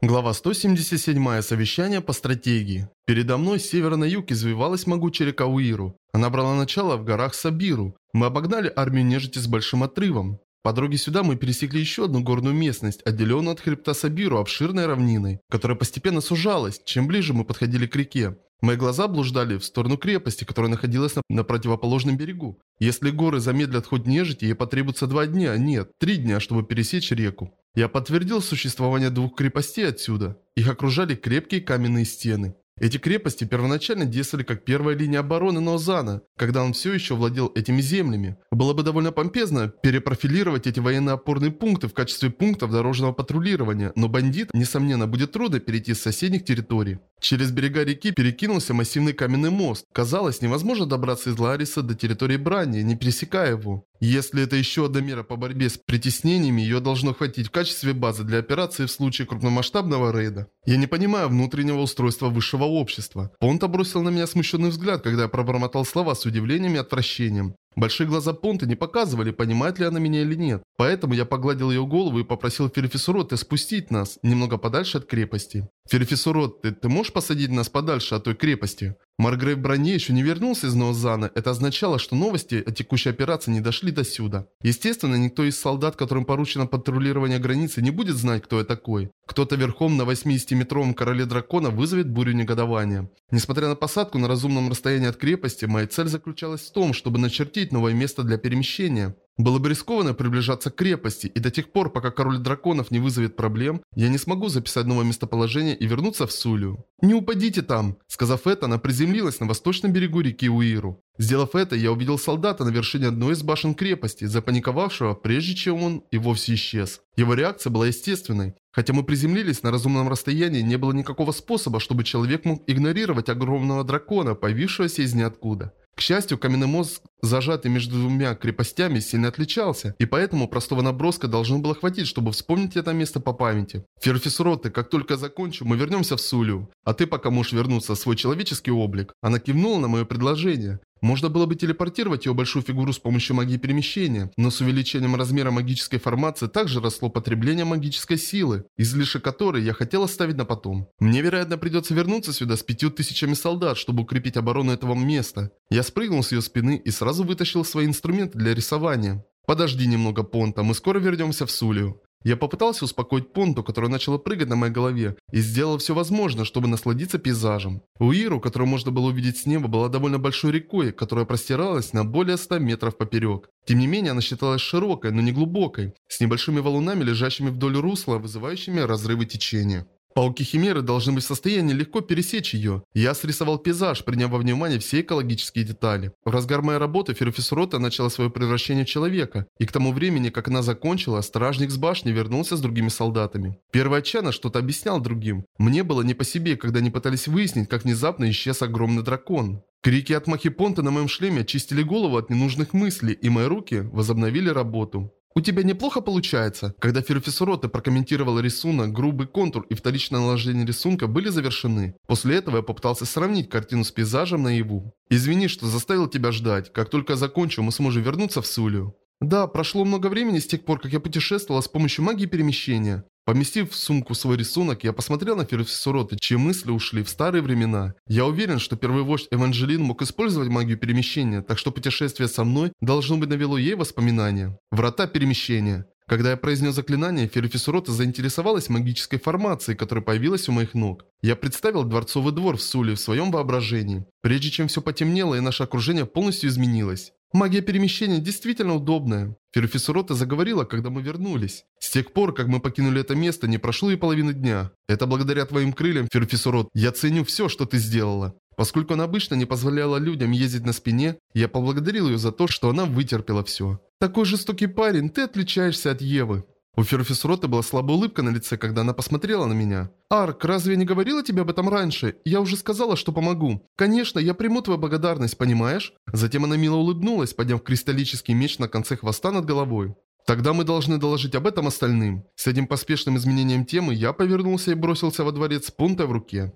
Глава 177. Совещание по стратегии. Передо мной с севера на юг извивалась могучая река Уиру. Она брала начало в горах Сабиру. Мы обогнали армию нежити с большим отрывом. По дороге сюда мы пересекли еще одну горную местность, отделенную от хребта Сабиру обширной равниной, которая постепенно сужалась, чем ближе мы подходили к реке. Мои глаза блуждали в сторону крепости, которая находилась на, на противоположном берегу. Если горы замедлят ход нежити, ей потребуется два дня, нет, три дня, чтобы пересечь реку. Я подтвердил существование двух крепостей отсюда. Их окружали крепкие каменные стены. Эти крепости первоначально действовали как первая линия обороны Наозана, когда он все еще владел этими землями. Было бы довольно помпезно перепрофилировать эти военно-опорные пункты в качестве пунктов дорожного патрулирования, но бандит, несомненно, будет трудно перейти с соседних территорий. Через берега реки перекинулся массивный каменный мост. Казалось, невозможно добраться из Лариса до территории Брани, не пересекая его. Если это еще одна мера по борьбе с притеснениями, ее должно хватить в качестве базы для операции в случае крупномасштабного рейда. Я не понимаю внутреннего устройства высшего общества. Понта бросил на меня смущенный взгляд, когда я пробормотал слова с удивлением и отвращением. Большие глаза Понты не показывали, понимает ли она меня или нет. Поэтому я погладил ее голову и попросил Ферифисуротте спустить нас немного подальше от крепости. Ферифисуротте, ты можешь посадить нас подальше от той крепости? Маргрейв Броне еще не вернулся из Ноозана. Это означало, что новости о текущей операции не дошли до сюда. Естественно, никто из солдат, которым поручено патрулирование границы, не будет знать, кто я такой. Кто-то верхом на 80-метровом короле дракона вызовет бурю негодования. Несмотря на посадку на разумном расстоянии от крепости, моя цель заключалась в том, чтобы начертить новое место для перемещения. Было бы рискованно приближаться к крепости, и до тех пор, пока король драконов не вызовет проблем, я не смогу записать новое местоположение и вернуться в Сулю. «Не упадите там!» Сказав это, она приземлилась на восточном берегу реки Уиру. Сделав это, я увидел солдата на вершине одной из башен крепости, запаниковавшего, прежде чем он и вовсе исчез. Его реакция была естественной. Хотя мы приземлились на разумном расстоянии, не было никакого способа, чтобы человек мог игнорировать огромного дракона, появившегося из ниоткуда. К счастью, каменный мозг, зажатый между двумя крепостями, сильно отличался, и поэтому простого наброска должно было хватить, чтобы вспомнить это место по памяти. Ферфис Ротте, как только закончу, мы вернемся в Сулю. А ты пока можешь вернуться в свой человеческий облик. Она кивнула на мое предложение. Можно было бы телепортировать его большую фигуру с помощью магии перемещения, но с увеличением размера магической формации также росло потребление магической силы, излишек которой я хотел оставить на потом. Мне, вероятно, придется вернуться сюда с пятью тысячами солдат, чтобы укрепить оборону этого места. Я спрыгнул с ее спины и сразу вытащил свои инструменты для рисования. Подожди немного, Понта, мы скоро вернемся в Сулию. Я попытался успокоить Понту, которая начала прыгать на моей голове, и сделал все возможное, чтобы насладиться пейзажем. Уиру, которую можно было увидеть с неба, была довольно большой рекой, которая простиралась на более 100 метров поперек. Тем не менее, она считалась широкой, но не глубокой, с небольшими валунами, лежащими вдоль русла, вызывающими разрывы течения. Пауки-химеры должны быть в состоянии легко пересечь ее. Я срисовал пейзаж, приняв во внимание все экологические детали. В разгар моей работы Ферфис Рота начала свое превращение в человека, и к тому времени, как она закончила, стражник с башни вернулся с другими солдатами. Первый отчаянно что-то объяснял другим. Мне было не по себе, когда они пытались выяснить, как внезапно исчез огромный дракон. Крики от Махипонта на моем шлеме очистили голову от ненужных мыслей, и мои руки возобновили работу. «У тебя неплохо получается?» Когда Ферфисуроте прокомментировала рисунок, грубый контур и вторичное наложение рисунка были завершены. После этого я попытался сравнить картину с пейзажем наяву. «Извини, что заставил тебя ждать. Как только закончу, мы сможем вернуться в Сулю». Да, прошло много времени с тех пор, как я путешествовала с помощью магии перемещения. Поместив в сумку свой рисунок, я посмотрел на Ферфисуроты, чьи мысли ушли в старые времена. Я уверен, что первый вождь Эванжелин мог использовать магию перемещения, так что путешествие со мной должно быть навело ей воспоминания. Врата перемещения. Когда я произнес заклинание, Ферфисурота заинтересовалась магической формацией, которая появилась у моих ног. Я представил дворцовый двор в Суле в своем воображении. Прежде чем все потемнело и наше окружение полностью изменилось. Магия перемещения действительно удобная. Ферфисурота заговорила, когда мы вернулись. С тех пор, как мы покинули это место, не прошло и половины дня. Это благодаря твоим крыльям, Ферфисурот. Я ценю все, что ты сделала. Поскольку она обычно не позволяла людям ездить на спине, я поблагодарил ее за то, что она вытерпела все. Такой жестокий парень, ты отличаешься от Евы. У Ферфисрота была слабая улыбка на лице, когда она посмотрела на меня. «Арк, разве я не говорила тебе об этом раньше? Я уже сказала, что помогу. Конечно, я приму твою благодарность, понимаешь?» Затем она мило улыбнулась, подняв кристаллический меч на конце хвоста над головой. Тогда мы должны доложить об этом остальным. С этим поспешным изменением темы я повернулся и бросился во дворец с пункта в руке.